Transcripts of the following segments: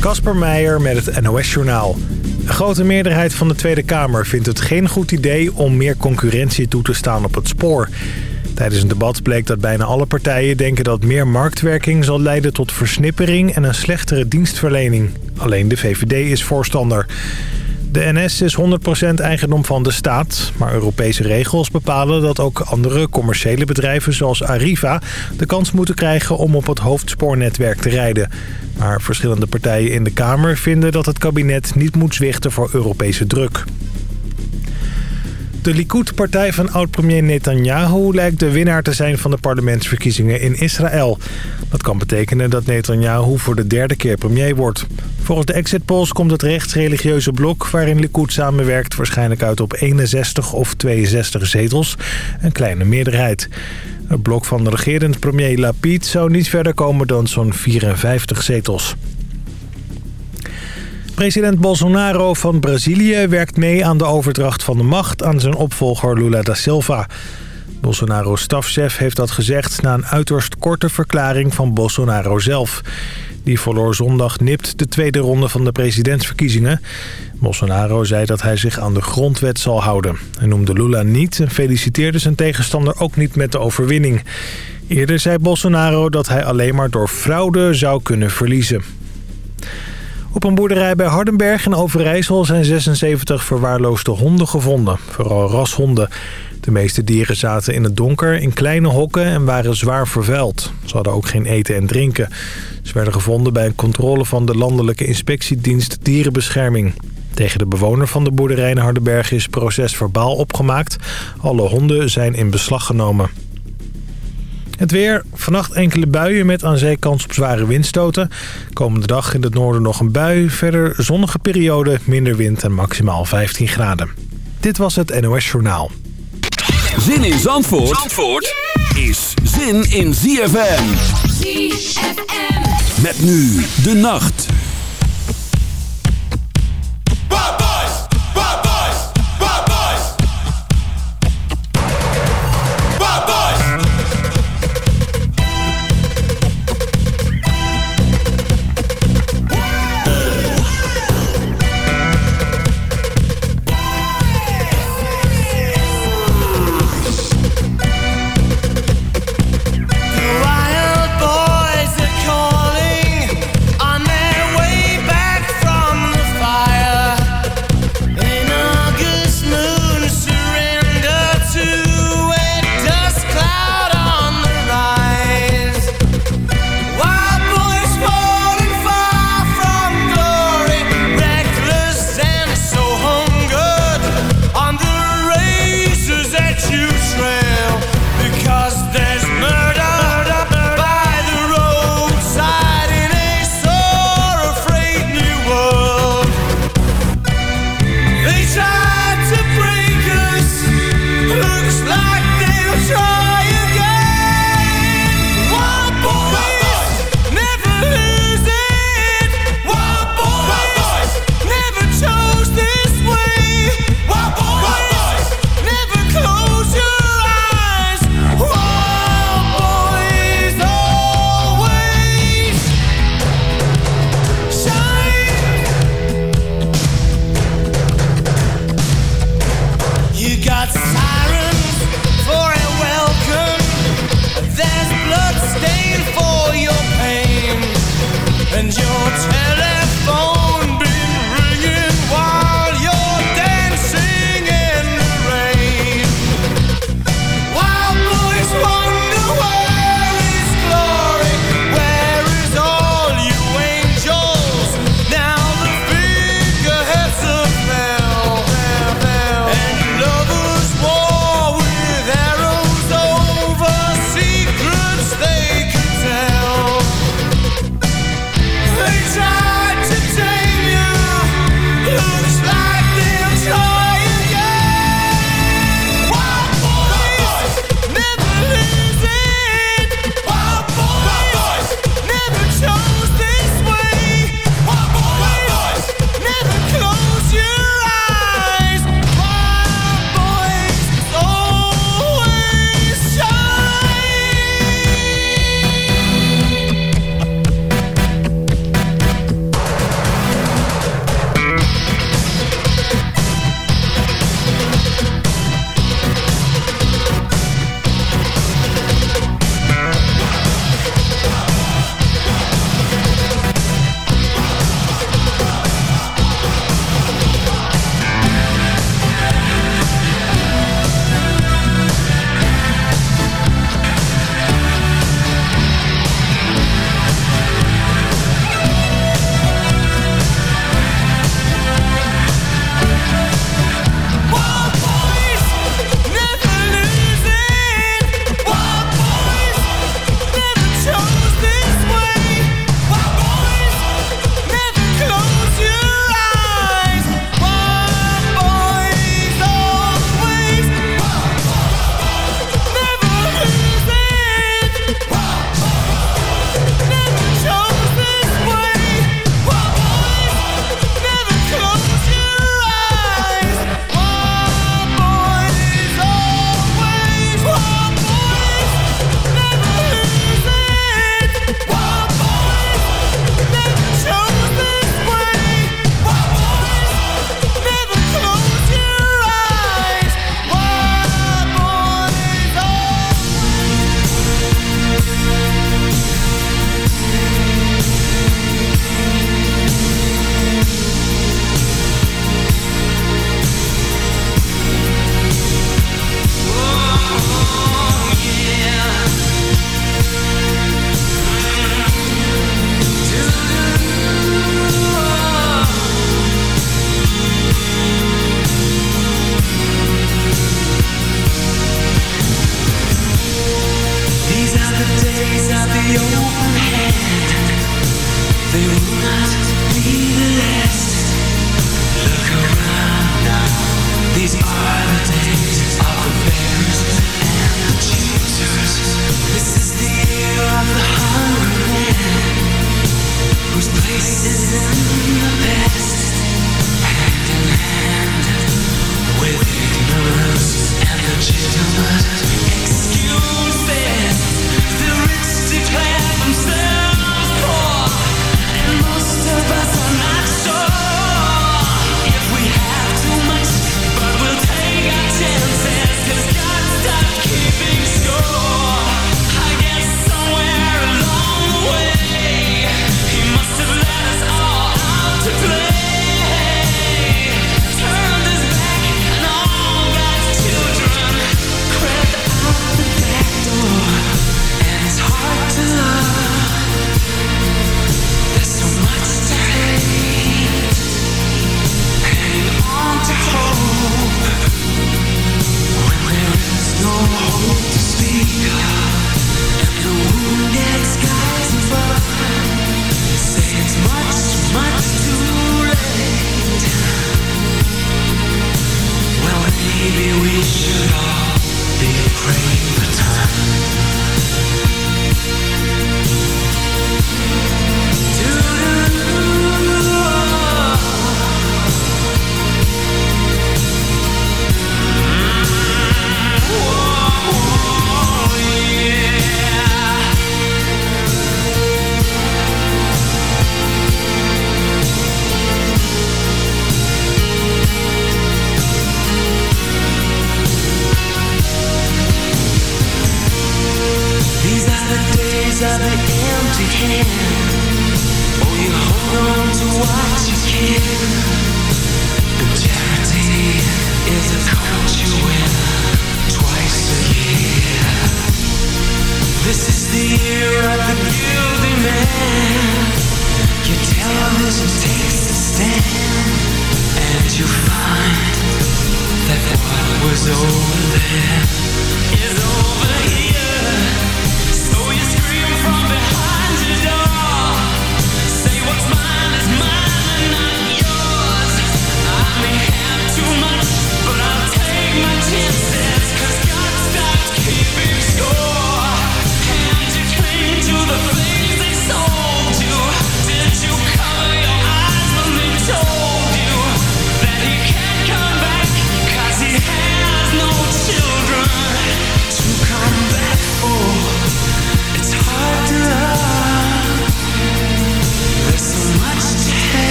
Kasper Meijer met het NOS-journaal. Een grote meerderheid van de Tweede Kamer vindt het geen goed idee om meer concurrentie toe te staan op het spoor. Tijdens een debat bleek dat bijna alle partijen denken dat meer marktwerking zal leiden tot versnippering en een slechtere dienstverlening. Alleen de VVD is voorstander. De NS is 100% eigendom van de staat, maar Europese regels bepalen dat ook andere commerciële bedrijven zoals Arriva de kans moeten krijgen om op het hoofdspoornetwerk te rijden. Maar verschillende partijen in de Kamer vinden dat het kabinet niet moet zwichten voor Europese druk. De Likud-partij van oud-premier Netanyahu lijkt de winnaar te zijn van de parlementsverkiezingen in Israël. Dat kan betekenen dat Netanyahu voor de derde keer premier wordt. Volgens de exit polls komt het rechtsreligieuze blok waarin Likud samenwerkt waarschijnlijk uit op 61 of 62 zetels, een kleine meerderheid. Het blok van de regerend premier Lapid zou niet verder komen dan zo'n 54 zetels. President Bolsonaro van Brazilië werkt mee aan de overdracht van de macht aan zijn opvolger Lula da Silva. Bolsonaro's stafchef heeft dat gezegd na een uiterst korte verklaring van Bolsonaro zelf. Die verloor zondag nipt de tweede ronde van de presidentsverkiezingen. Bolsonaro zei dat hij zich aan de grondwet zal houden. Hij noemde Lula niet en feliciteerde zijn tegenstander ook niet met de overwinning. Eerder zei Bolsonaro dat hij alleen maar door fraude zou kunnen verliezen. Op een boerderij bij Hardenberg in Overijssel zijn 76 verwaarloosde honden gevonden. Vooral rashonden. De meeste dieren zaten in het donker in kleine hokken en waren zwaar vervuild. Ze hadden ook geen eten en drinken. Ze werden gevonden bij een controle van de Landelijke Inspectiedienst Dierenbescherming. Tegen de bewoner van de boerderij in Hardenberg is proces verbaal opgemaakt. Alle honden zijn in beslag genomen. Het weer. Vannacht enkele buien met aan zee kans op zware windstoten. Komende dag in het noorden nog een bui. Verder zonnige periode, minder wind en maximaal 15 graden. Dit was het NOS Journaal. Zin in Zandvoort, Zandvoort is zin in ZFM. ZFM. Met nu de nacht.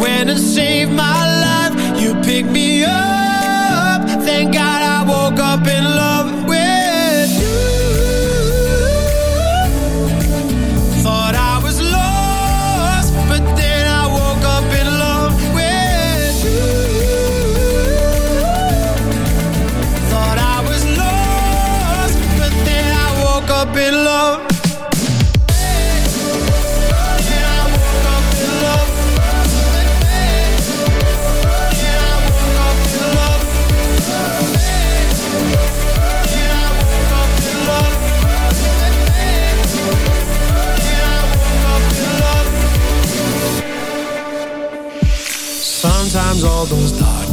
went and saved my life. You picked me up. Thank God I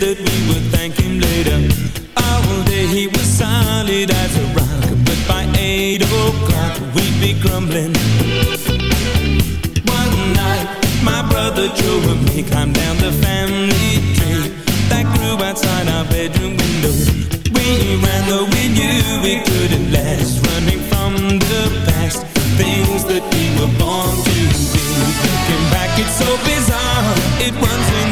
that we would thank him later. All day he was solid as a rock, but by eight o'clock we'd be grumbling. One night, my brother Joe and me climbed down the family tree that grew outside our bedroom window. We ran though we knew it couldn't last, running from the past, things that we were born to be. Looking back, it's so bizarre, it runs in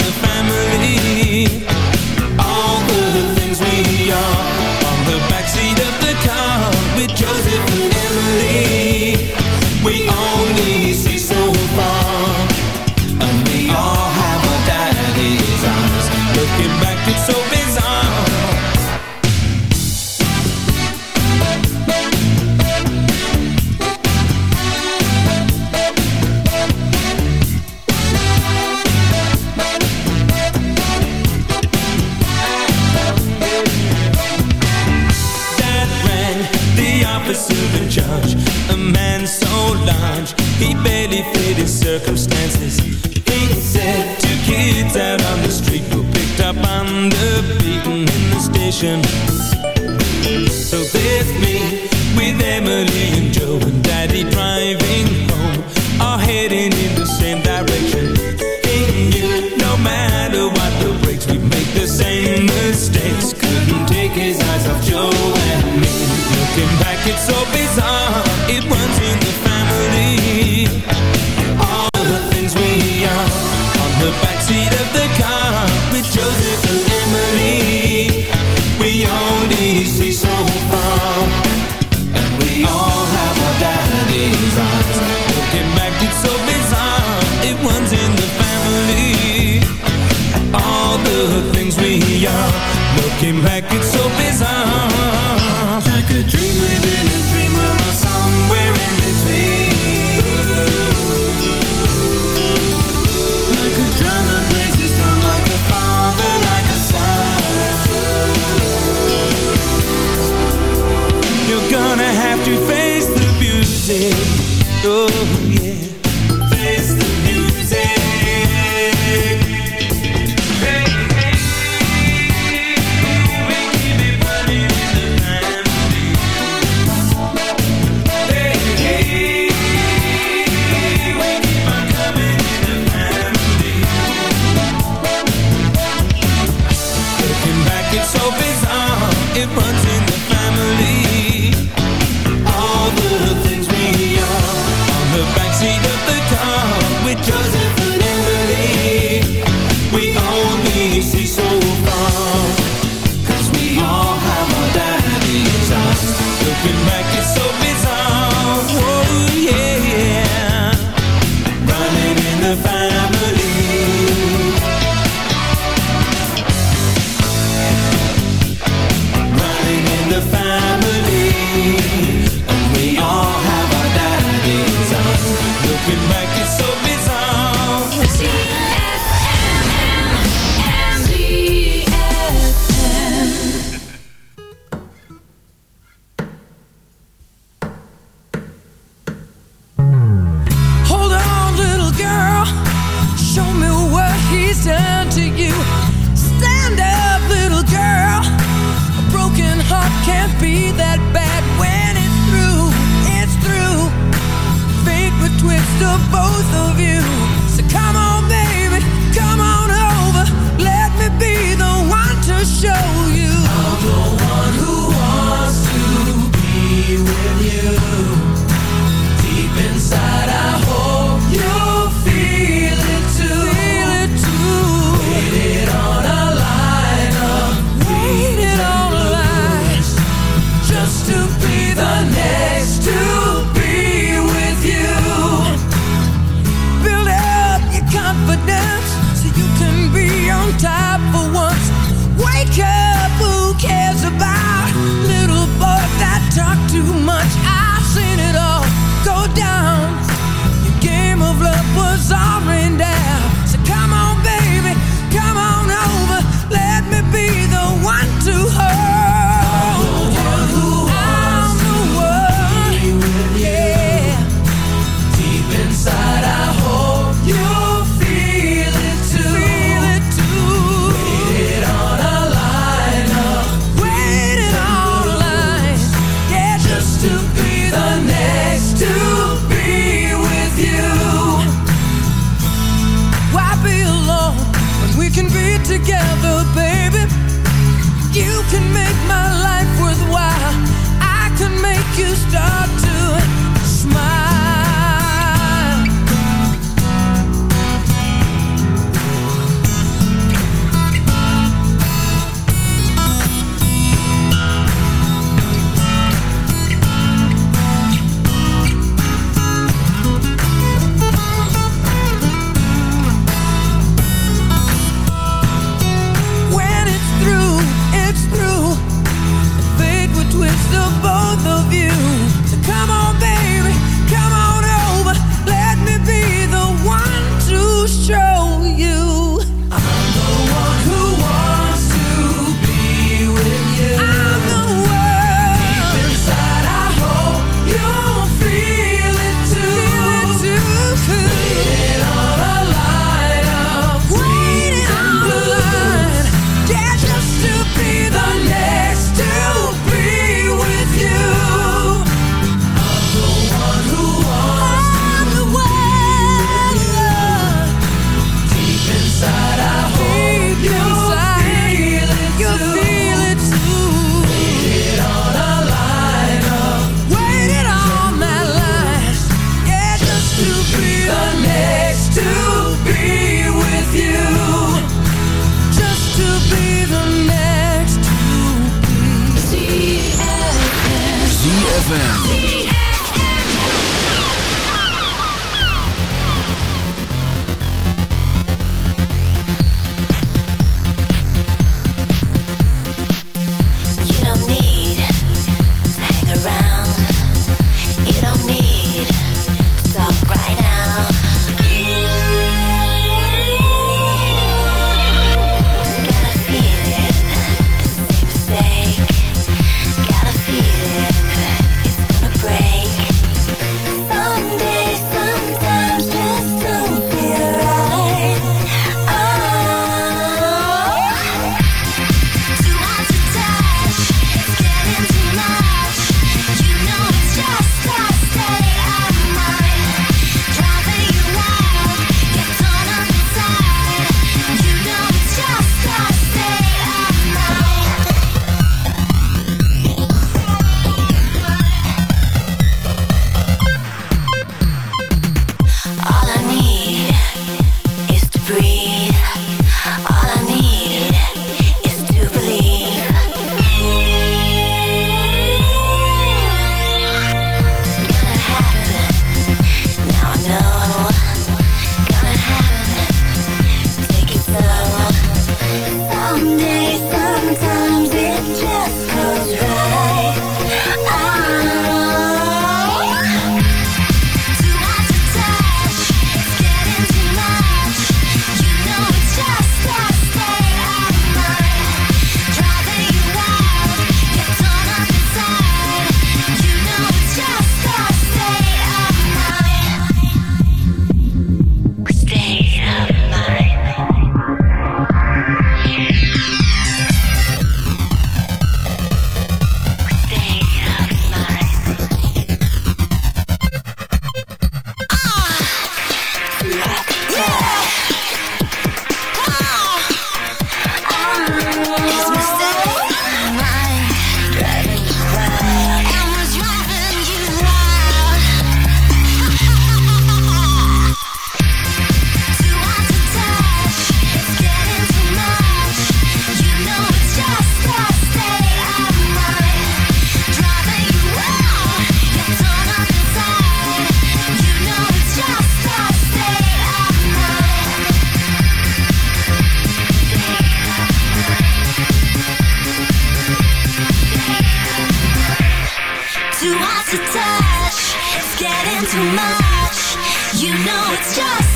too much. You know it's just.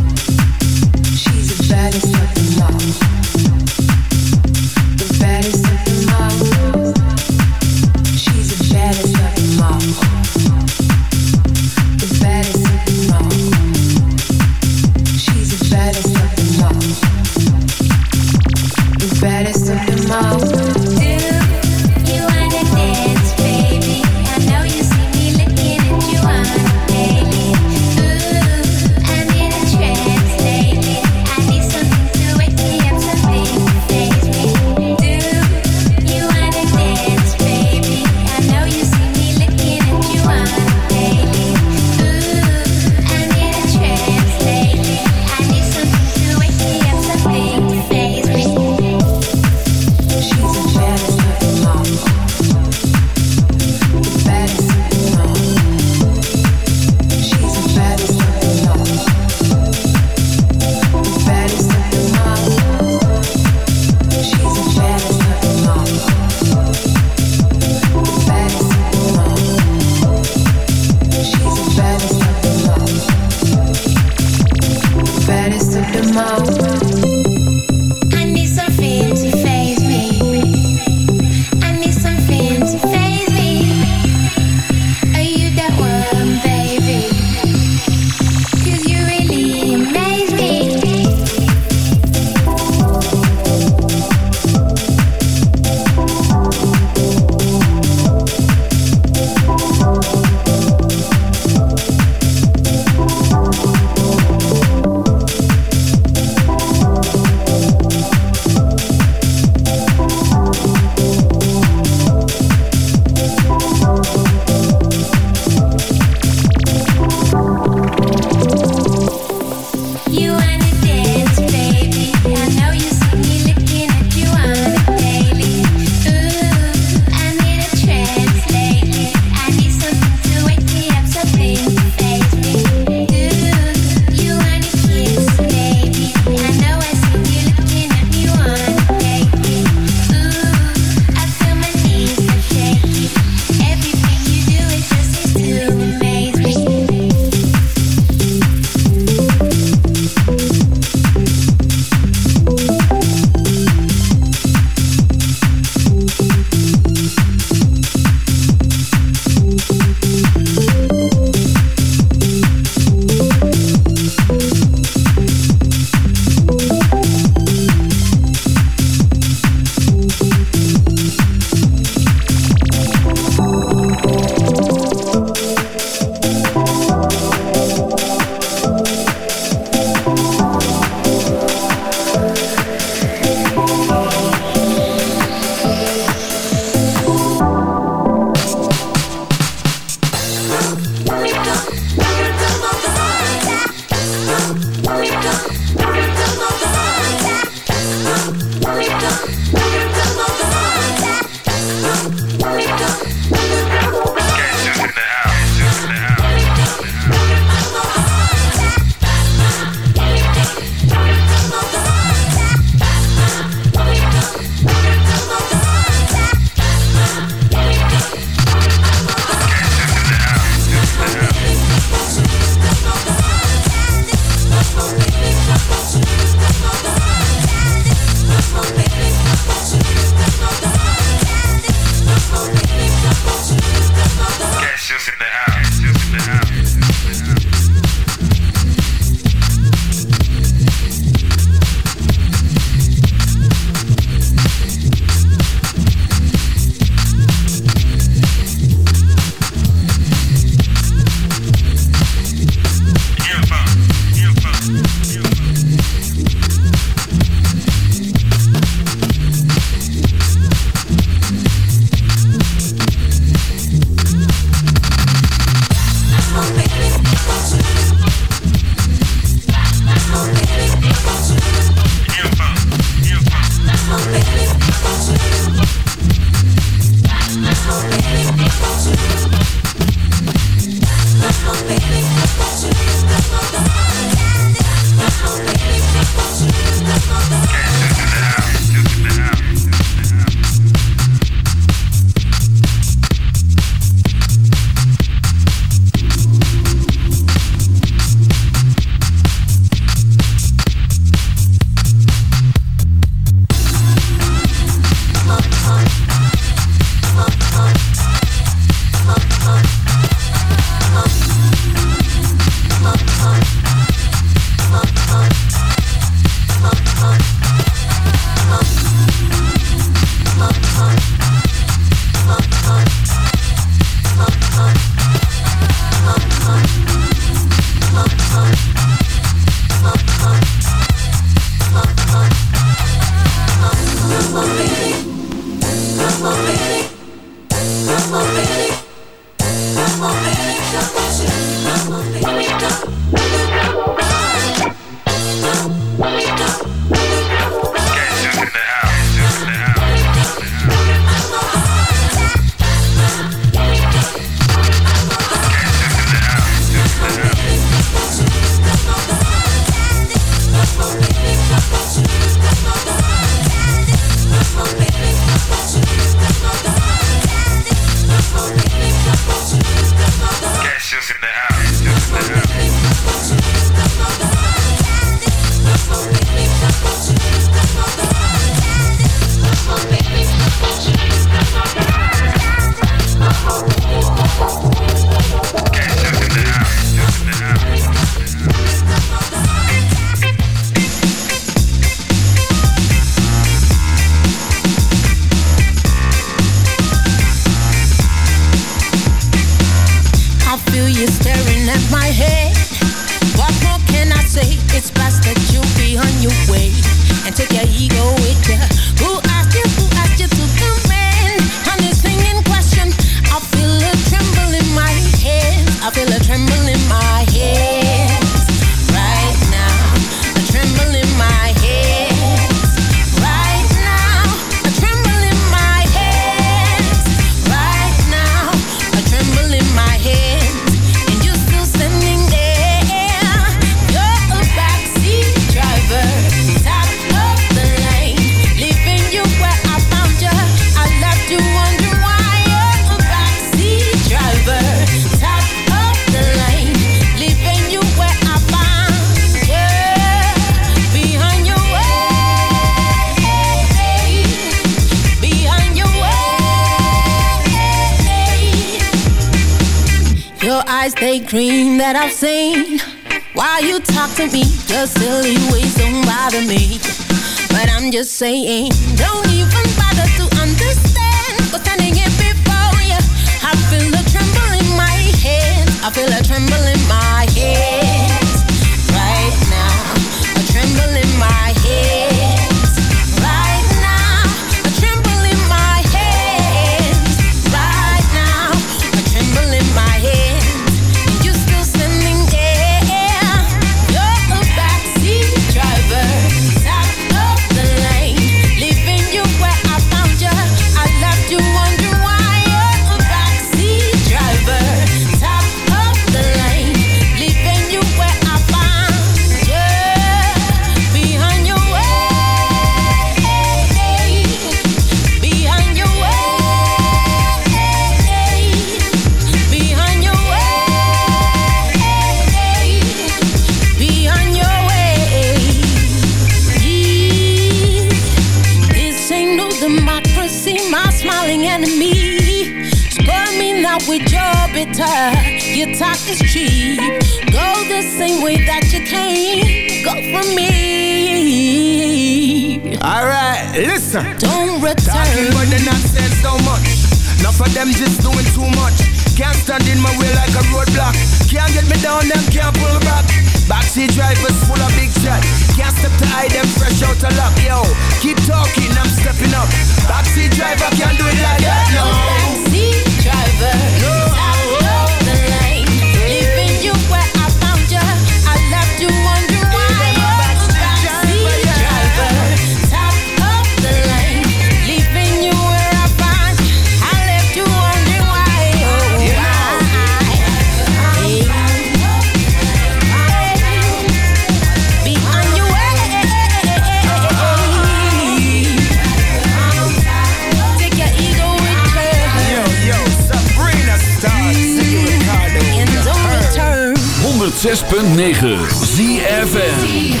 106.9 ZFM.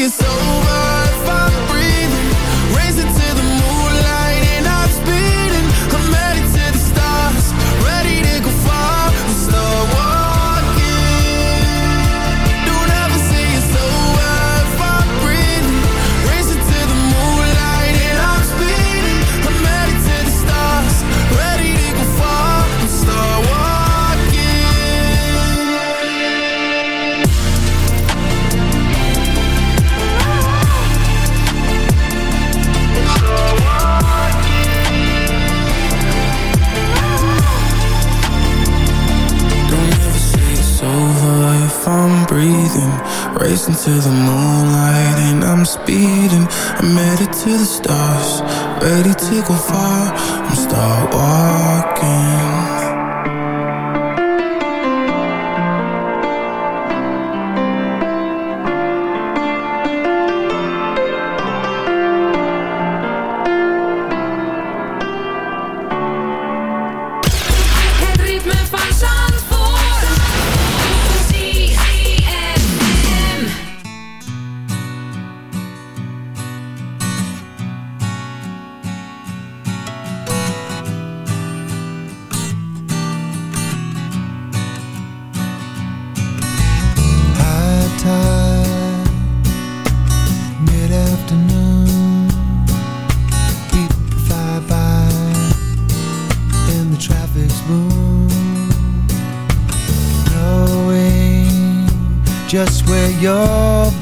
it's over. Racing to the moonlight and I'm speeding. I'm headed to the stars, ready to go far. I'm start walking.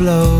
You're